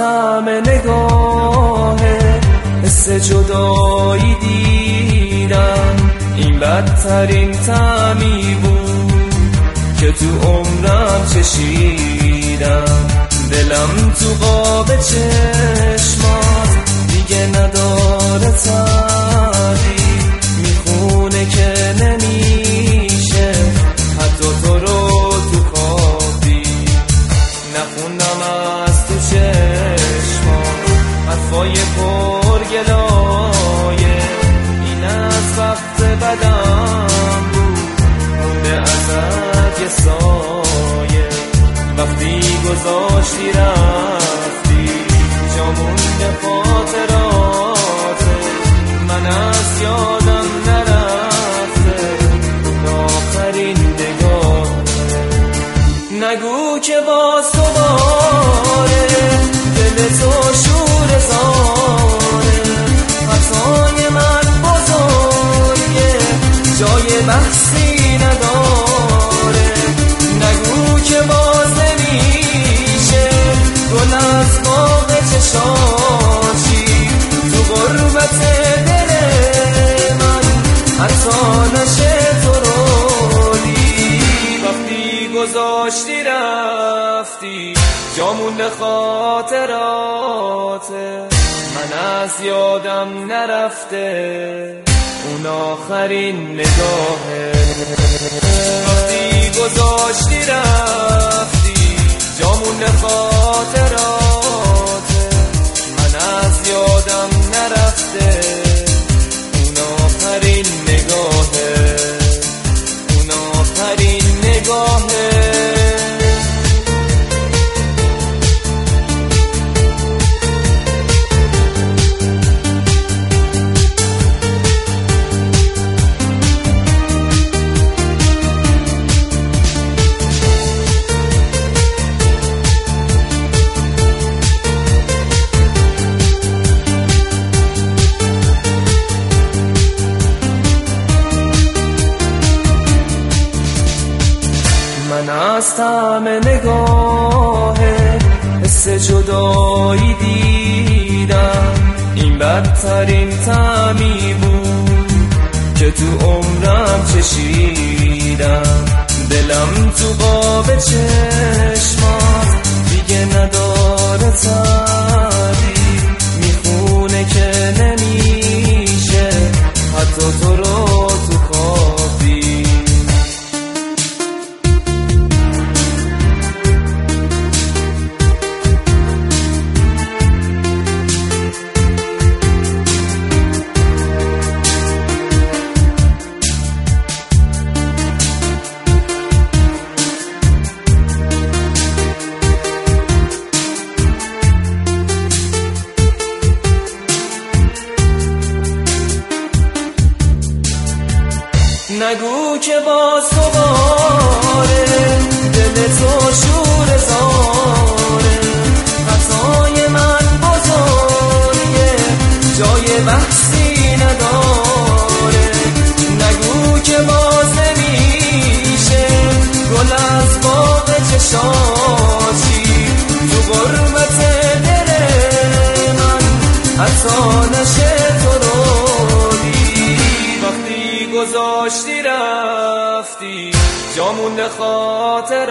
تعم نگاه حس جدایی دیدم. این بدترین تعمی بود که تو عمرم چشیدم. دلم تو قاب چشمات گذاشتی رفتی. جامون خاطرات من از یادم گذاشتی رفتی. جامون خاطرات. من از یادم نرفته. اون آخرین نگاهه وقتی گذاشتی رفتی. جامون خاطرات. من از یادم نرفته. من از تعم نگاه حس جدایی دیدم. این بدترین تعمی بود که تو عمرم چشیدم. دلم تو قاب چشمات دیگه نداره تردید نگو که با سواره دل تو شور زاره. خطای من بزرگه جای بحثی نداره. نگو که باز نمیشه گل از باغ چشاشی رفتی؟ جامون خاطرات.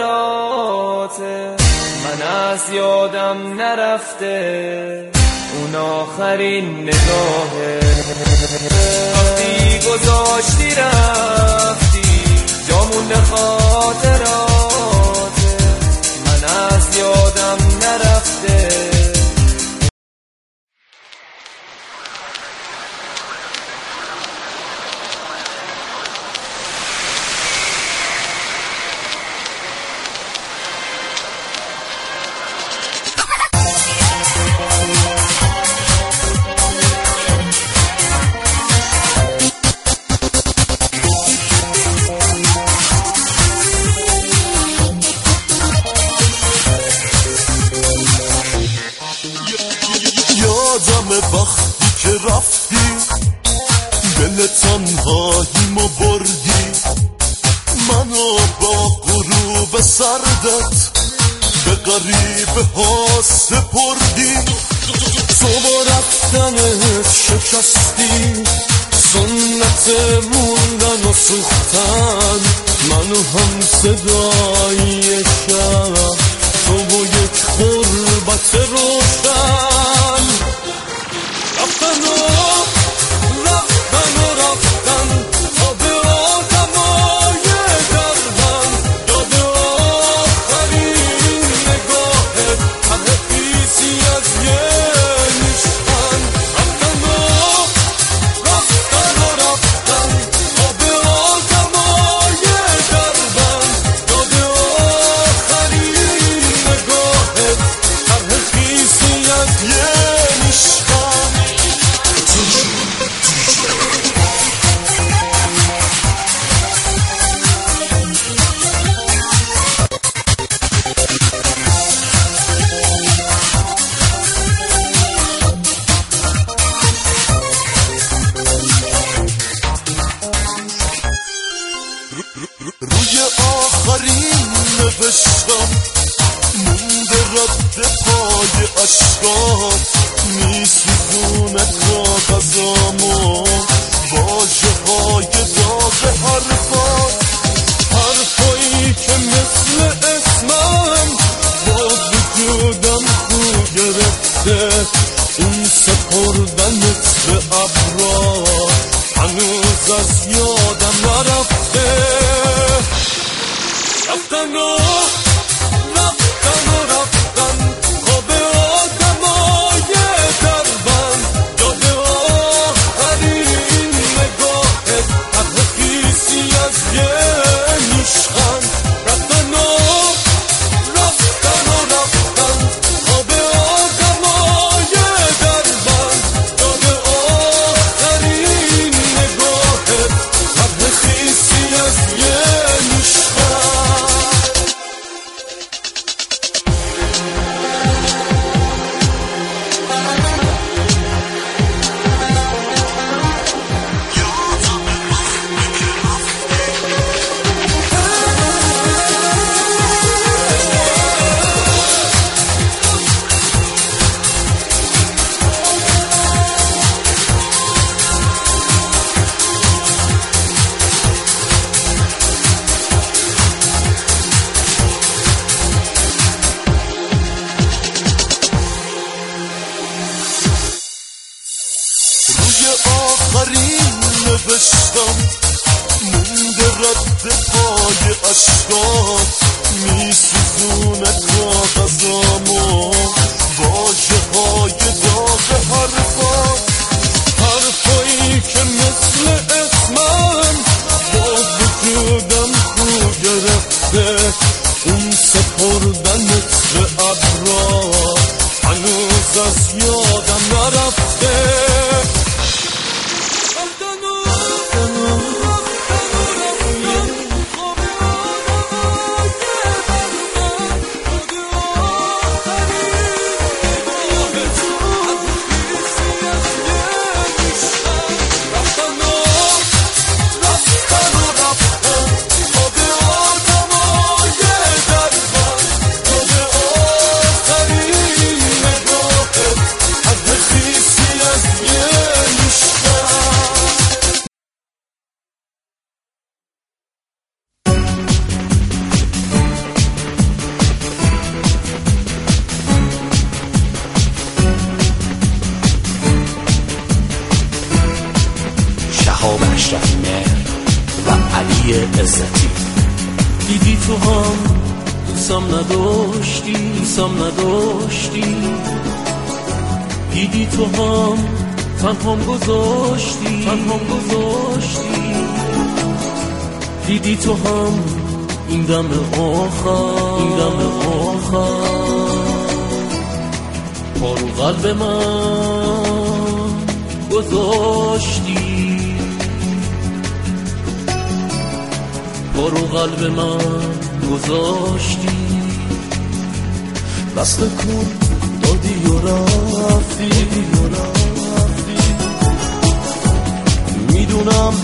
من از یادم نرفته. اون آخرین نگاهه. وقتی غریب ها سپردی تو با رفتنت شکستی سنت موندن و سوختن. منو هم صدای شب. تو با یک غربت روشن. رفتن رد پای عشقام می سوزونه کاغذامو واجه های داغ حرفا حرفایی که مثل اسمم با وجودم خو گرفته. اون سپردنت به ابرا هنوز از یادم نرفته. رفتن عشقات می سوزونه تو تو دوستم نداشتی دوستم نداشتی. دیدی تو هم تنهام گذاشتی تنهام گذاشتی. دیدی تو هم این دم آخر این دم آخر. پارو قلب من گذاشتی. برو قلب من گذاشتی. وصل کن دادی و رفتی می‌دونم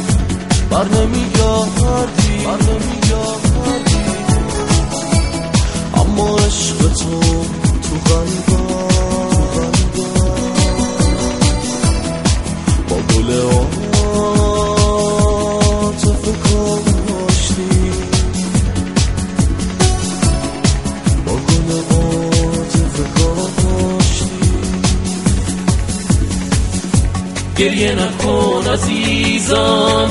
بر نمیگردی بر نمیگردی. اما عشق تو تو قلبم گریه نکن عزیزم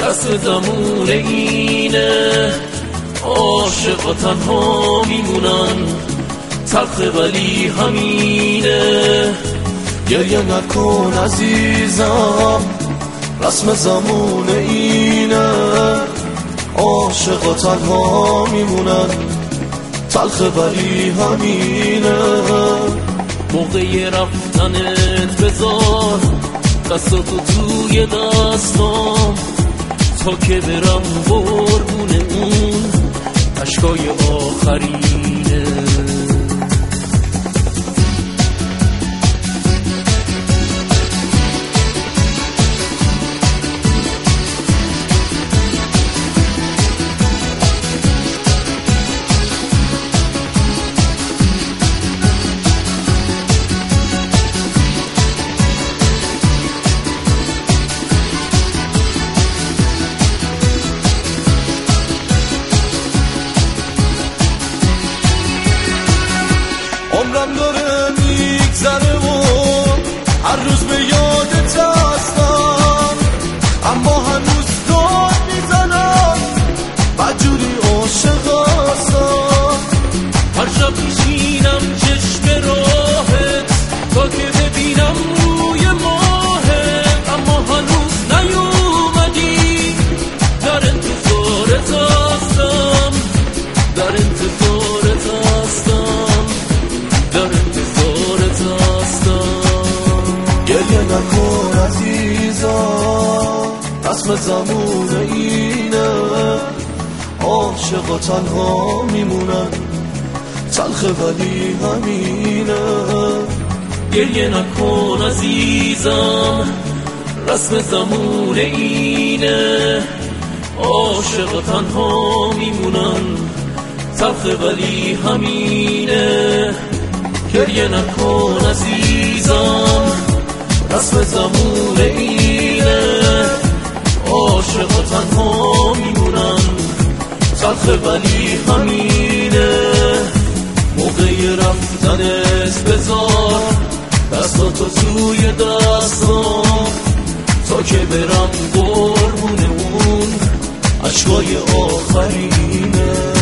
دست زمون اینه. عاشقا تنها میمونن تلخ ولی همینه. گریه نکن عزیزم رسم زمون اینه. عاشقا تنها میمونن تلخ ولی همینه. موقع رفتنت بذار دستاتو توی دستام تا که برم قربون اون عشقای آخرینه. هر شب میشینم چشم راهت تا که ببینم روی ماهت اما هنوز نیومدی. در انتظارت هستم در انتظارت هستم در انتظارت هستم گریه نکن عزیزم رسم زمون اینه. عاشق تنها میمونن. تلخ ولی همینه. گریه نکن عزیزم رسم زمون اینه. عاشق تنها میمونن تلخ ولی همینه. گریه نکن عزیزم رسم زمون اینه. عاشق تنها میمونن تلخ ولی همینه. موقع رفتنت بذار دستاتو توی دستام تا که برم قربون اون عشقای آخرینه.